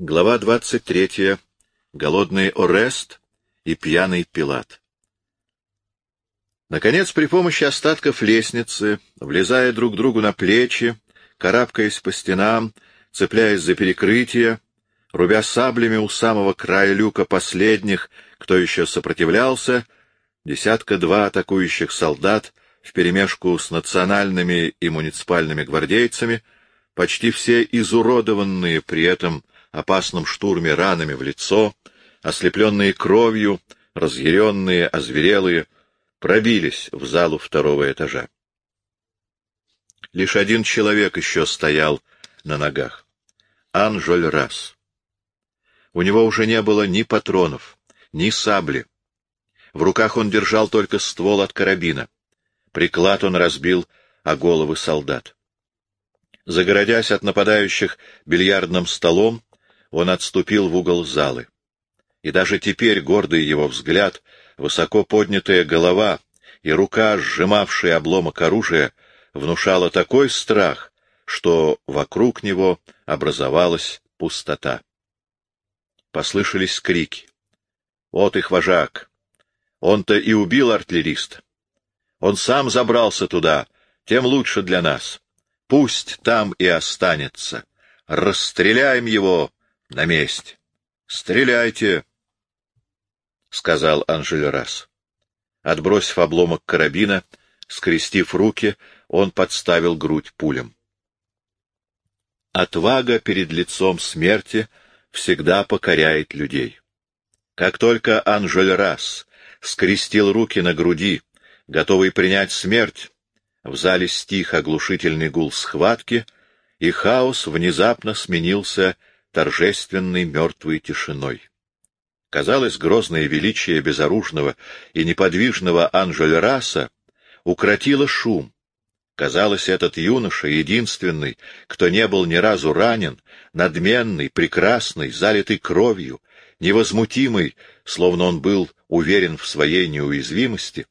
Глава 23. Голодный Орест и пьяный Пилат. Наконец, при помощи остатков лестницы, влезая друг другу на плечи, карабкаясь по стенам, цепляясь за перекрытие, рубя саблями у самого края люка последних, кто еще сопротивлялся, десятка-два атакующих солдат вперемешку с национальными и муниципальными гвардейцами, почти все изуродованные при этом опасном штурме ранами в лицо, ослепленные кровью, разъяренные, озверелые, пробились в залу второго этажа. Лишь один человек еще стоял на ногах. Анжоль Расс. У него уже не было ни патронов, ни сабли. В руках он держал только ствол от карабина. Приклад он разбил о головы солдат. Загородясь от нападающих бильярдным столом, он отступил в угол залы. И даже теперь гордый его взгляд, высоко поднятая голова и рука, сжимавшая обломок оружия, внушала такой страх, что вокруг него образовалась пустота. Послышались крики. Вот их вожак. Он-то и убил артиллериста. Он сам забрался туда, тем лучше для нас. Пусть там и останется. Расстреляем его на месте. Стреляйте, — сказал Анжелерас. Отбросив обломок карабина, скрестив руки, он подставил грудь пулям. Отвага перед лицом смерти всегда покоряет людей. Как только Анжелерас скрестил руки на груди, готовый принять смерть, в зале стих оглушительный гул схватки, и хаос внезапно сменился торжественной мертвой тишиной. Казалось, грозное величие безоружного и неподвижного Анжель Раса укротило шум. Казалось, этот юноша, единственный, кто не был ни разу ранен, надменный, прекрасный, залитый кровью, невозмутимый, словно он был уверен в своей неуязвимости,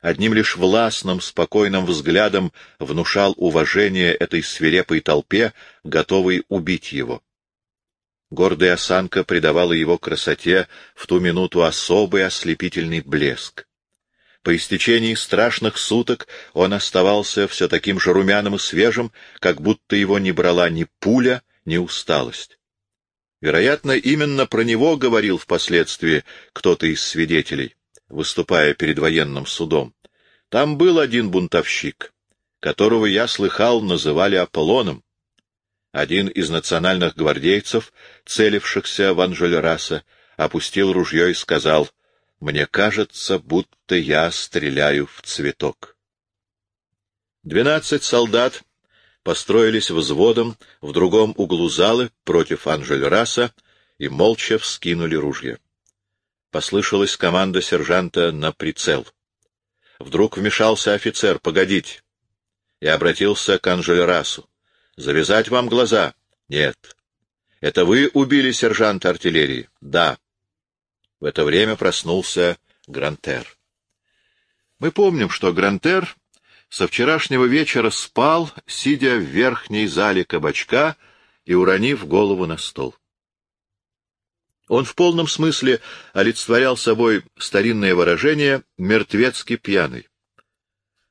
одним лишь властным, спокойным взглядом внушал уважение этой свирепой толпе, готовой убить его. Гордая осанка придавала его красоте в ту минуту особый ослепительный блеск. По истечении страшных суток он оставался все таким же румяным и свежим, как будто его не брала ни пуля, ни усталость. Вероятно, именно про него говорил впоследствии кто-то из свидетелей, выступая перед военным судом. Там был один бунтовщик, которого я слыхал называли Аполлоном, один из национальных гвардейцев, целившихся в Анжелераса, опустил ружье и сказал, «Мне кажется, будто я стреляю в цветок». Двенадцать солдат построились взводом в другом углу залы против Анжелераса и молча вскинули ружья. Послышалась команда сержанта на прицел. Вдруг вмешался офицер, «Погодите!» и обратился к Анжелерасу. Завязать вам глаза? Нет. Это вы убили сержанта артиллерии? Да. В это время проснулся Грантер. Мы помним, что Грантер со вчерашнего вечера спал, сидя в верхней зале кабачка и уронив голову на стол. Он в полном смысле олицетворял собой старинное выражение «мертвецкий пьяный».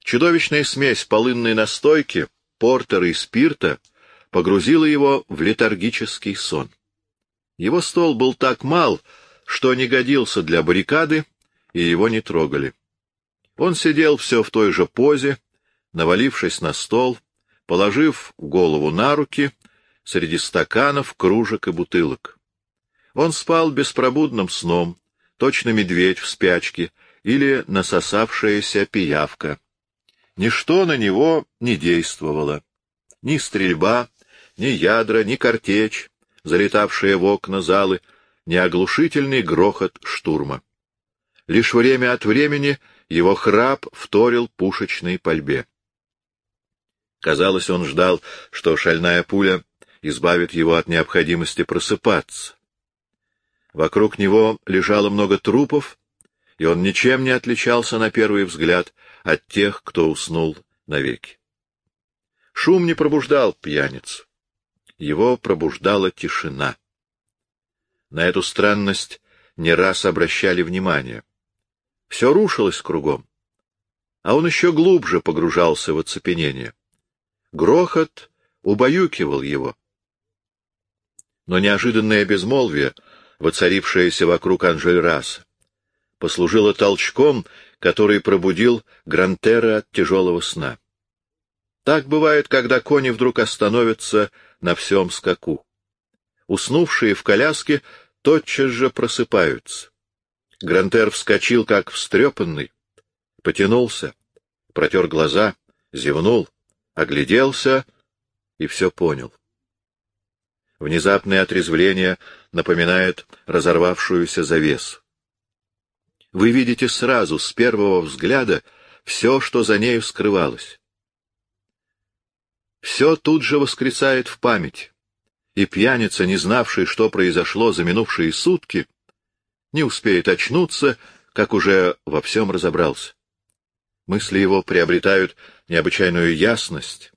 Чудовищная смесь полынной настойки — портера и спирта погрузила его в летаргический сон. Его стол был так мал, что не годился для баррикады, и его не трогали. Он сидел все в той же позе, навалившись на стол, положив голову на руки среди стаканов, кружек и бутылок. Он спал беспробудным сном, точно медведь в спячке или насосавшаяся пиявка. Ничто на него не действовало. Ни стрельба, ни ядра, ни картечь, залетавшие в окна залы, ни оглушительный грохот штурма. Лишь время от времени его храп вторил пушечной пальбе. Казалось, он ждал, что шальная пуля избавит его от необходимости просыпаться. Вокруг него лежало много трупов, и он ничем не отличался на первый взгляд от тех, кто уснул навеки. Шум не пробуждал пьяницу. Его пробуждала тишина. На эту странность не раз обращали внимание. Все рушилось кругом, а он еще глубже погружался в оцепенение. Грохот убаюкивал его. Но неожиданное безмолвие, воцарившееся вокруг Анжельраса, послужило толчком, который пробудил Грантера от тяжелого сна. Так бывает, когда кони вдруг остановятся на всем скаку. Уснувшие в коляске тотчас же просыпаются. Грантер вскочил, как встрепанный, потянулся, протер глаза, зевнул, огляделся и все понял. Внезапное отрезвление напоминает разорвавшуюся завесу. Вы видите сразу, с первого взгляда, все, что за нею скрывалось. Все тут же воскресает в память, и пьяница, не знавший, что произошло за минувшие сутки, не успеет очнуться, как уже во всем разобрался. Мысли его приобретают необычайную ясность.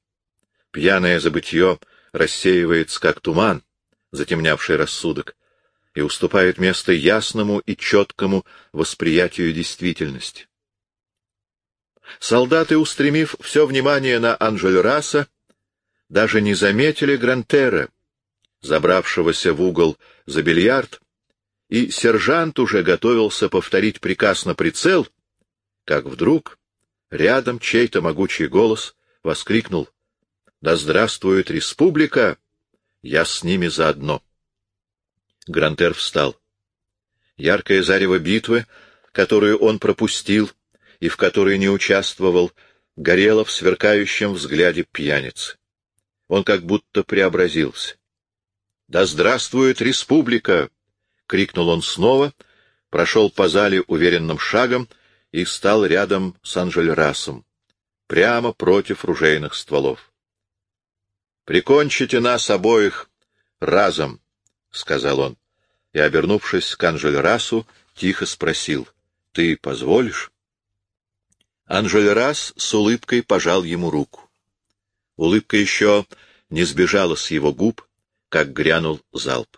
Пьяное забытье рассеивается, как туман, затемнявший рассудок, и уступает место ясному и четкому восприятию действительности. Солдаты, устремив все внимание на Анжельраса, даже не заметили Грантера, забравшегося в угол за бильярд, и сержант уже готовился повторить приказ на прицел, как вдруг рядом чей-то могучий голос воскликнул «Да здравствует республика! Я с ними заодно!» Грантер встал. Яркое зарево битвы, которую он пропустил и в которой не участвовал, горело в сверкающем взгляде пьяницы. Он как будто преобразился. «Да здравствует республика!» — крикнул он снова, прошел по зале уверенным шагом и стал рядом с Анжельрасом, прямо против ружейных стволов. «Прикончите нас обоих разом!» — сказал он, и, обернувшись к Анжельрасу, тихо спросил, — Ты позволишь? Анжельрас с улыбкой пожал ему руку. Улыбка еще не сбежала с его губ, как грянул залп.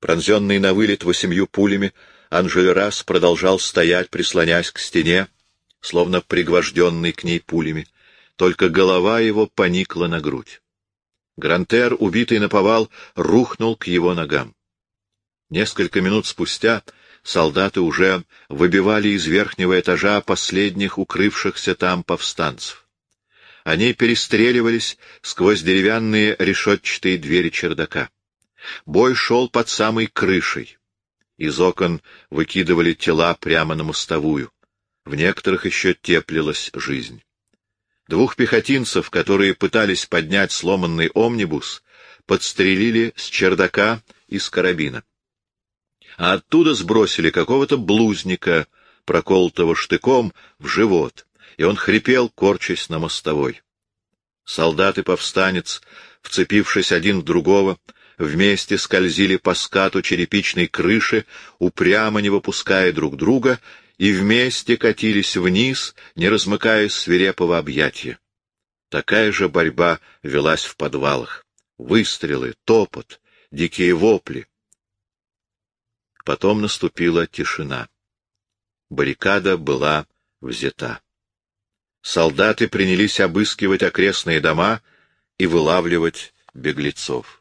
Пронзенный на вылет восемью пулями, Анжельрас продолжал стоять, прислонясь к стене, словно пригвожденный к ней пулями, только голова его поникла на грудь. Грантер, убитый наповал, рухнул к его ногам. Несколько минут спустя солдаты уже выбивали из верхнего этажа последних укрывшихся там повстанцев. Они перестреливались сквозь деревянные решетчатые двери чердака. Бой шел под самой крышей. Из окон выкидывали тела прямо на мостовую. В некоторых еще теплилась жизнь. Двух пехотинцев, которые пытались поднять сломанный омнибус, подстрелили с чердака из карабина а оттуда сбросили какого-то блузника, проколотого штыком, в живот, и он хрипел, корчась на мостовой. Солдат и повстанец, вцепившись один в другого, вместе скользили по скату черепичной крыши, упрямо не выпуская друг друга, и вместе катились вниз, не размыкая свирепого объятия. Такая же борьба велась в подвалах. Выстрелы, топот, дикие вопли. Потом наступила тишина. Баррикада была взята. Солдаты принялись обыскивать окрестные дома и вылавливать беглецов.